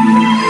Thank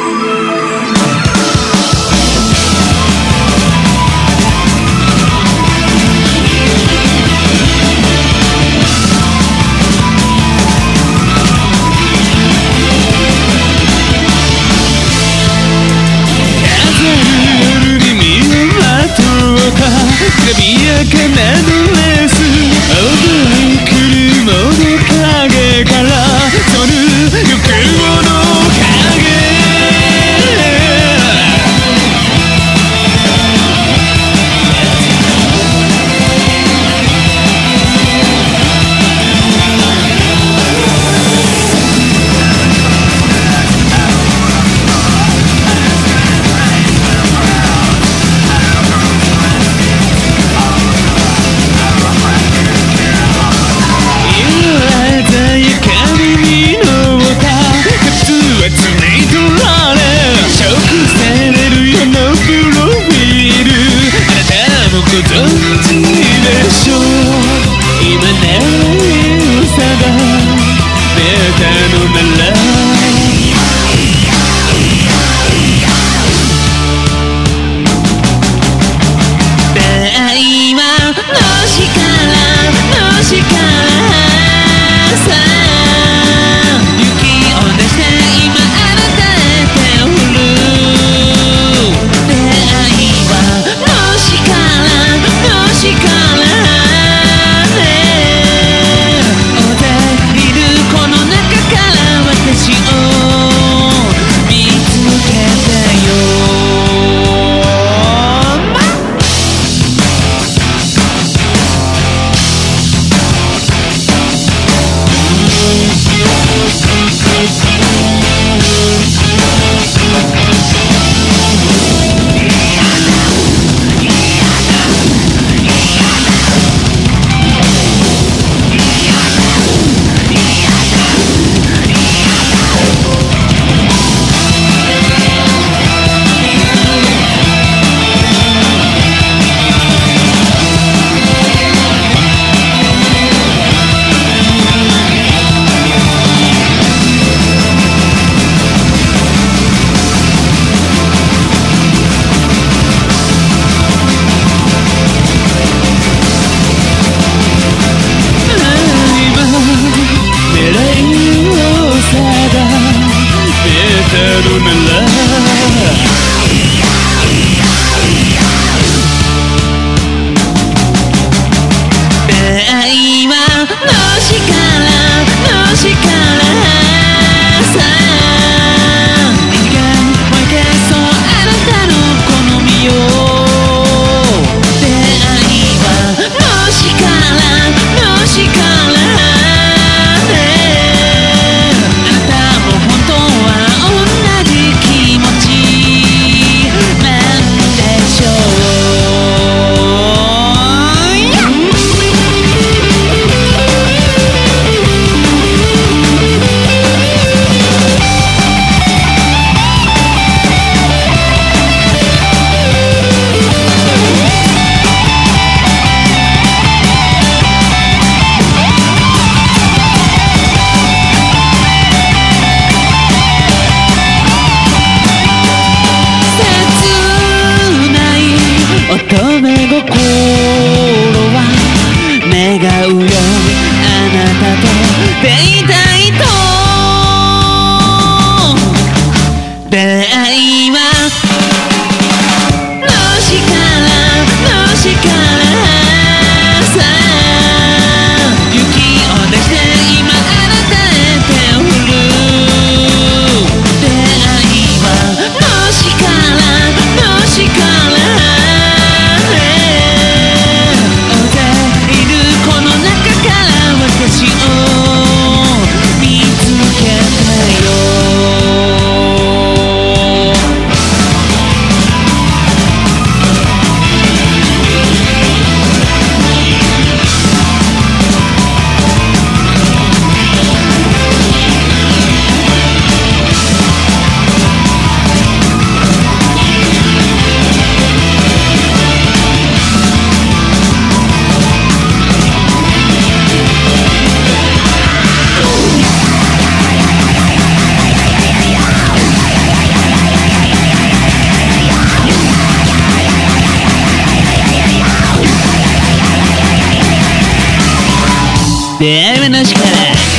ser un enlace 話から